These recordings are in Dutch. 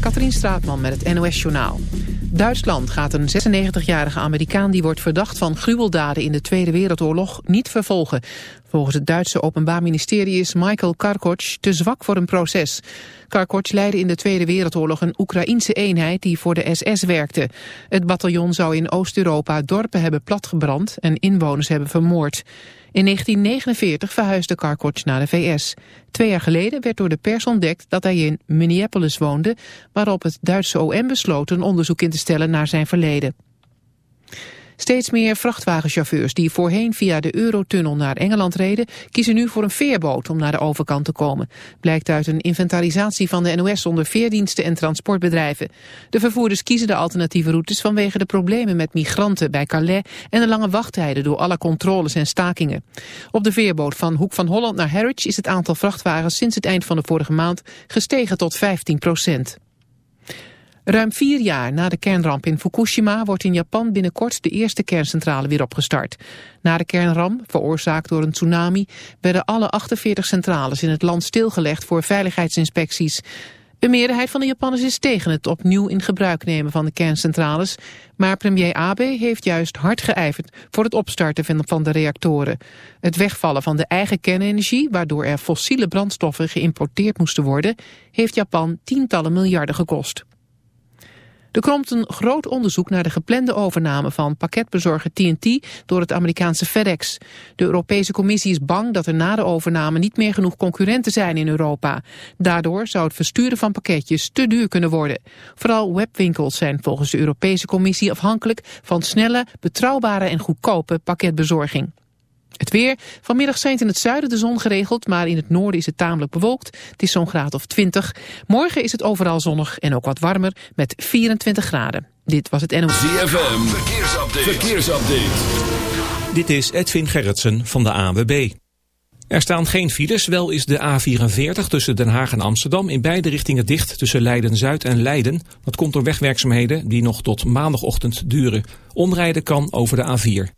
Katrien Straatman met het NOS-journaal. Duitsland gaat een 96-jarige Amerikaan die wordt verdacht van gruweldaden in de Tweede Wereldoorlog niet vervolgen. Volgens het Duitse Openbaar Ministerie is Michael Karkoc te zwak voor een proces. Karkoc leidde in de Tweede Wereldoorlog een Oekraïense eenheid die voor de SS werkte. Het bataljon zou in Oost-Europa dorpen hebben platgebrand en inwoners hebben vermoord. In 1949 verhuisde Karkoc naar de VS. Twee jaar geleden werd door de pers ontdekt dat hij in Minneapolis woonde... waarop het Duitse OM besloot een onderzoek in te stellen naar zijn verleden. Steeds meer vrachtwagenchauffeurs die voorheen via de Eurotunnel naar Engeland reden, kiezen nu voor een veerboot om naar de overkant te komen. Blijkt uit een inventarisatie van de NOS onder veerdiensten en transportbedrijven. De vervoerders kiezen de alternatieve routes vanwege de problemen met migranten bij Calais en de lange wachttijden door alle controles en stakingen. Op de veerboot van Hoek van Holland naar Harwich is het aantal vrachtwagens sinds het eind van de vorige maand gestegen tot 15 procent. Ruim vier jaar na de kernramp in Fukushima wordt in Japan binnenkort de eerste kerncentrale weer opgestart. Na de kernramp, veroorzaakt door een tsunami, werden alle 48 centrales in het land stilgelegd voor veiligheidsinspecties. Een meerderheid van de Japanners is tegen het opnieuw in gebruik nemen van de kerncentrales, maar premier Abe heeft juist hard geijverd voor het opstarten van de reactoren. Het wegvallen van de eigen kernenergie, waardoor er fossiele brandstoffen geïmporteerd moesten worden, heeft Japan tientallen miljarden gekost. Er komt een groot onderzoek naar de geplande overname van pakketbezorger TNT door het Amerikaanse FedEx. De Europese Commissie is bang dat er na de overname niet meer genoeg concurrenten zijn in Europa. Daardoor zou het versturen van pakketjes te duur kunnen worden. Vooral webwinkels zijn volgens de Europese Commissie afhankelijk van snelle, betrouwbare en goedkope pakketbezorging. Het weer. Vanmiddag schijnt in het zuiden de zon geregeld, maar in het noorden is het tamelijk bewolkt. Het is zo'n graad of 20. Morgen is het overal zonnig en ook wat warmer met 24 graden. Dit was het NOS. ZFM. Verkeersupdate. Verkeersupdate. Dit is Edwin Gerritsen van de ANWB. Er staan geen files, wel is de A44 tussen Den Haag en Amsterdam in beide richtingen dicht tussen Leiden-Zuid en Leiden. Dat komt door wegwerkzaamheden die nog tot maandagochtend duren. Omrijden kan over de A4.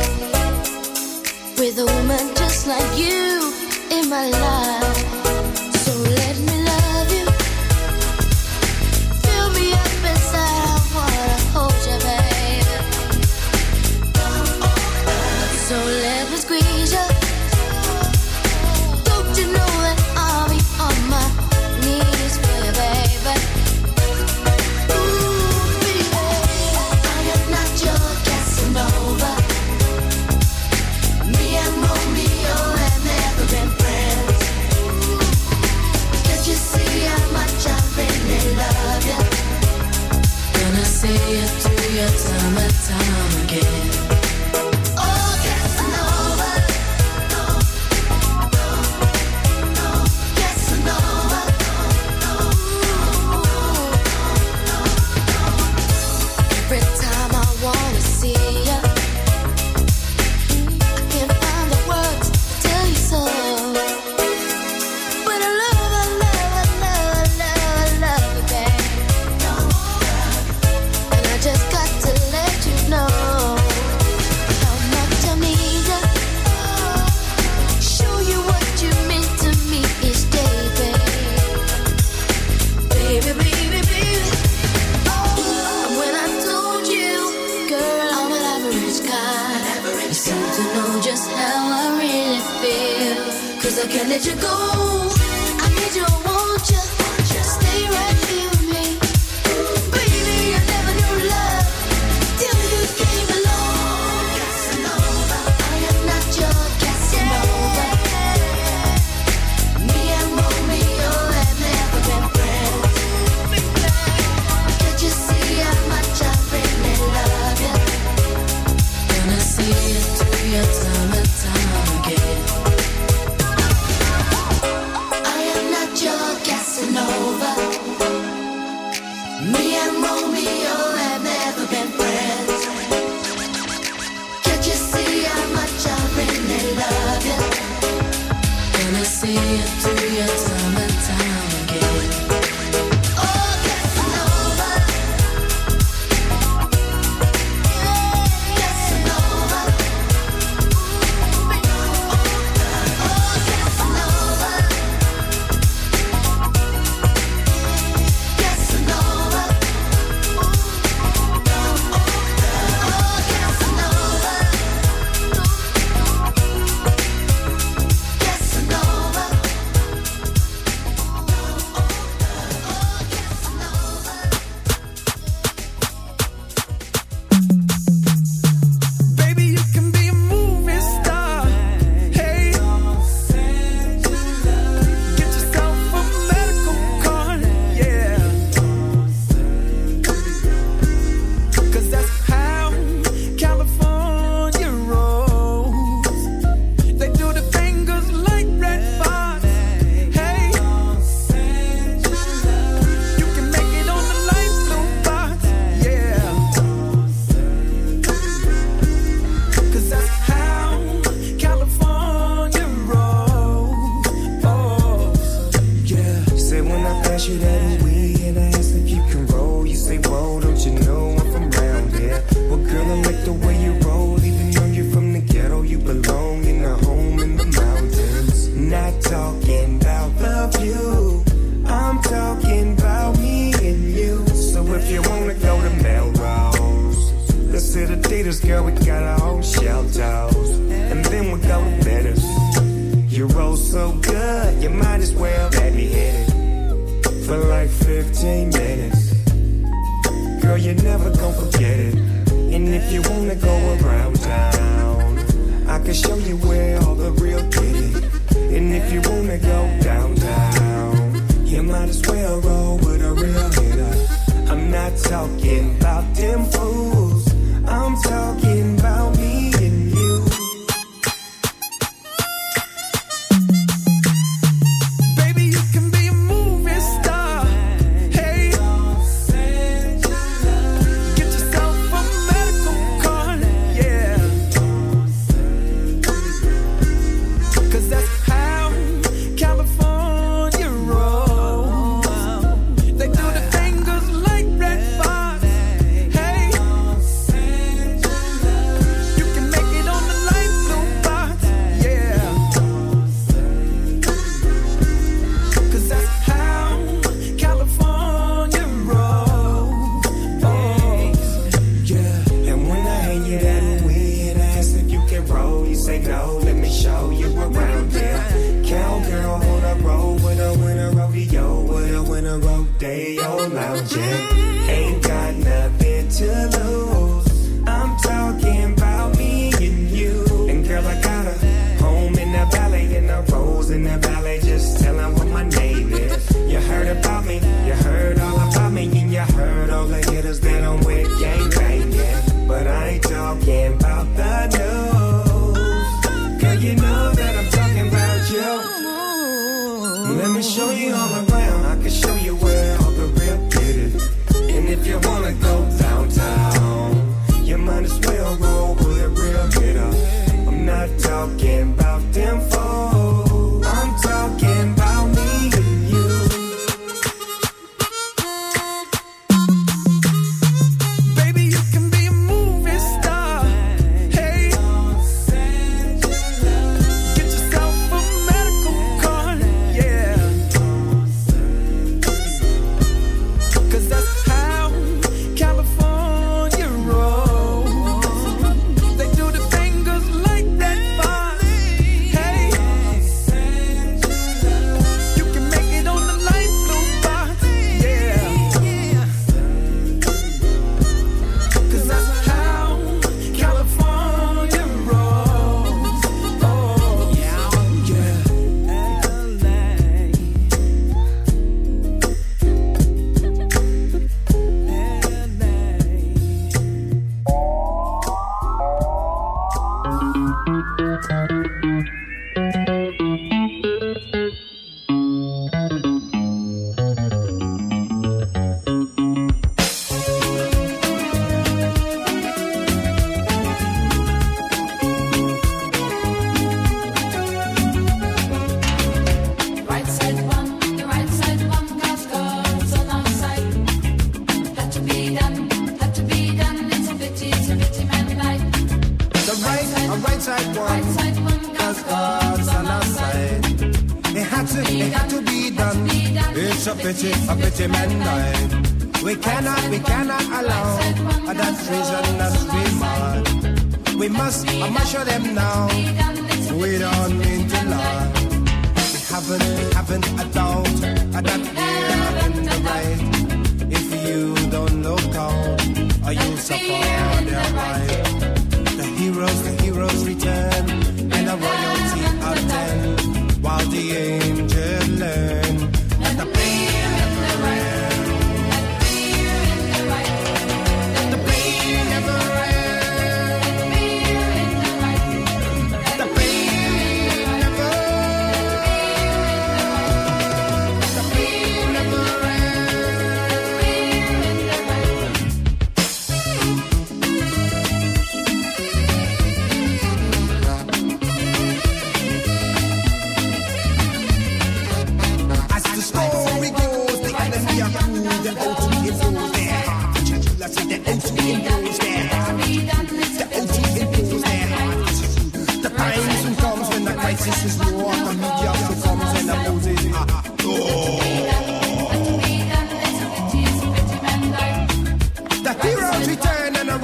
let you go.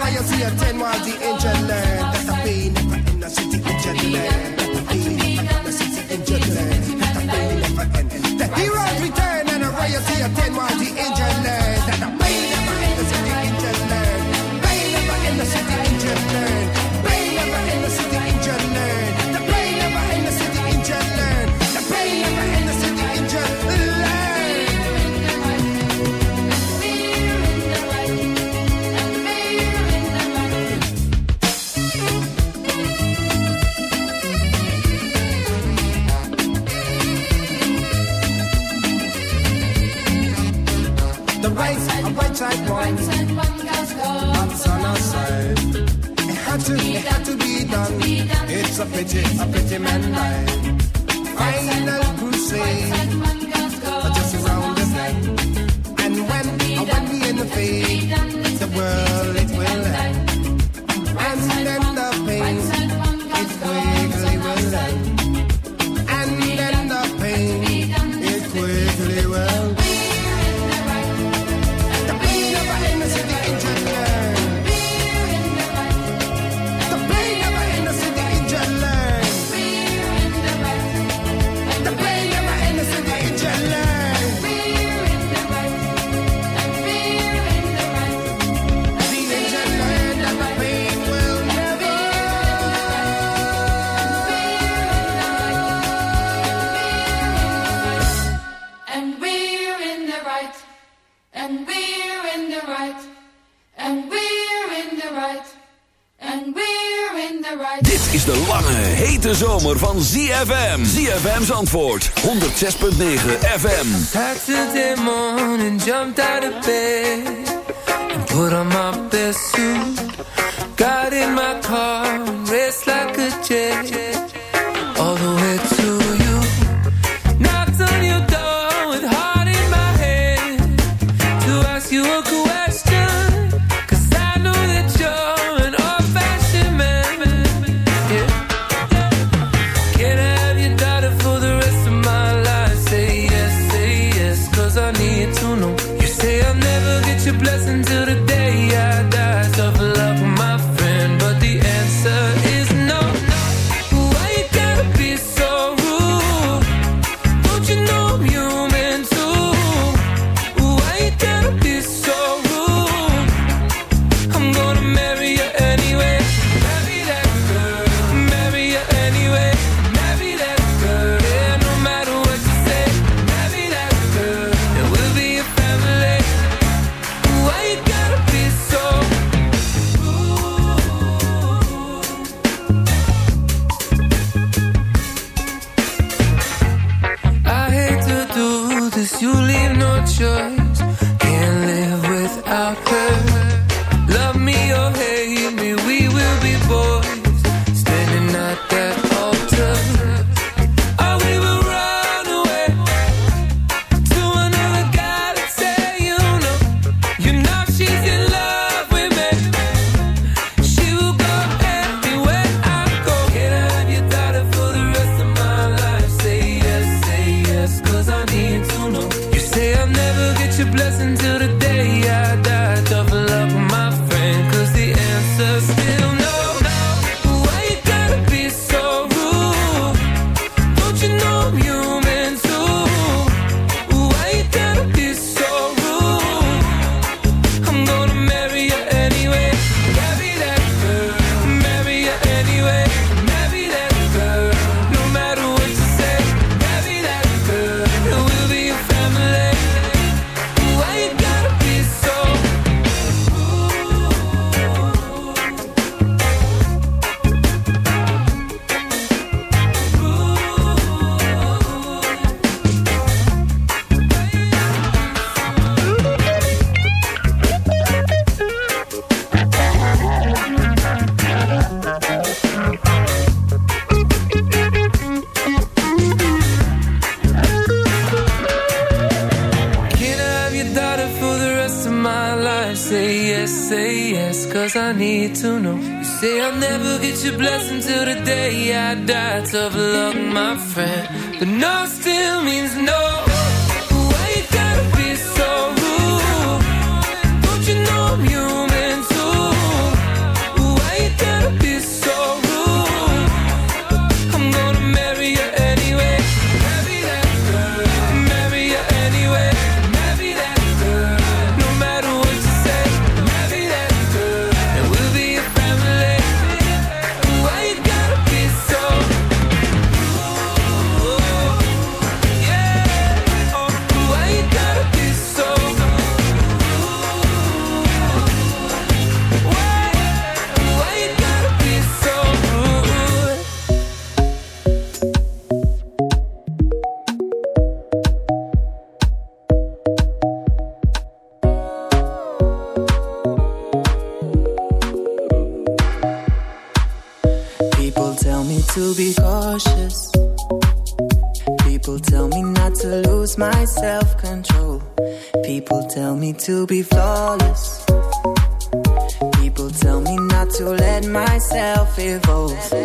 Why see a 10 while the engine. pretty, a pretty man life. Final crusade. Lange, hete zomer van ZFM. ZFM's antwoord. 106.9 FM. Saturday morning, jumped out of bed. And put on my best suit. Got in my car, raced like a jet. All the way to you. blessing to the day self-control. People tell me to be flawless. People tell me not to let myself evolve.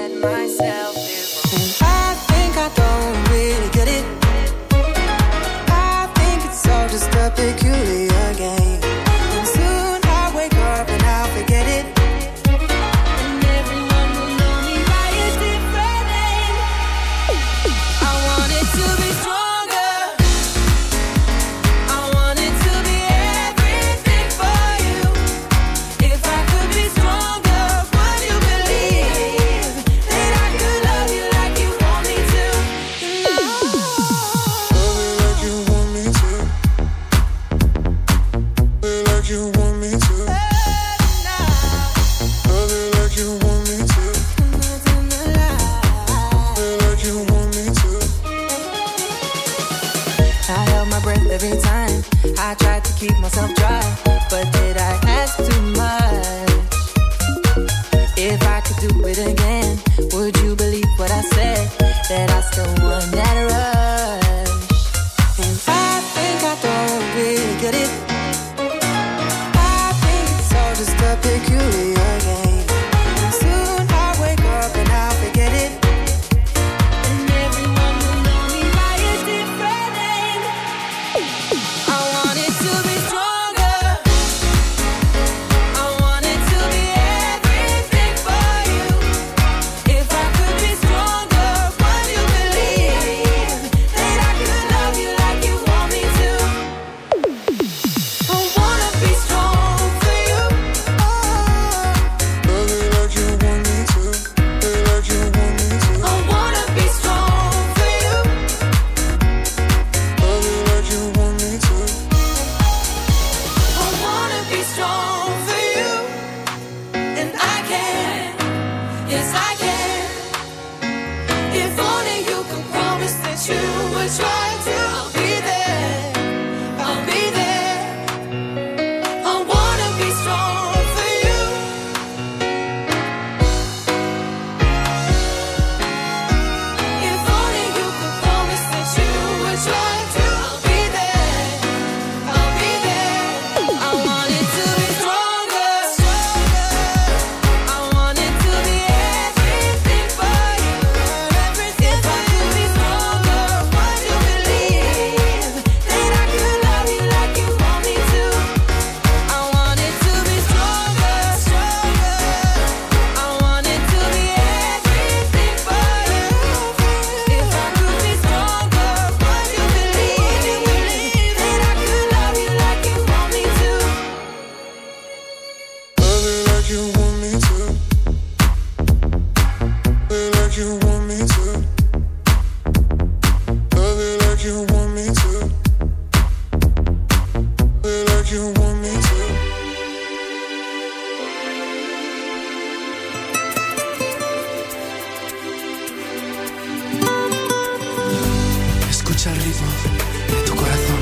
escuchar ritmos de tu corazón.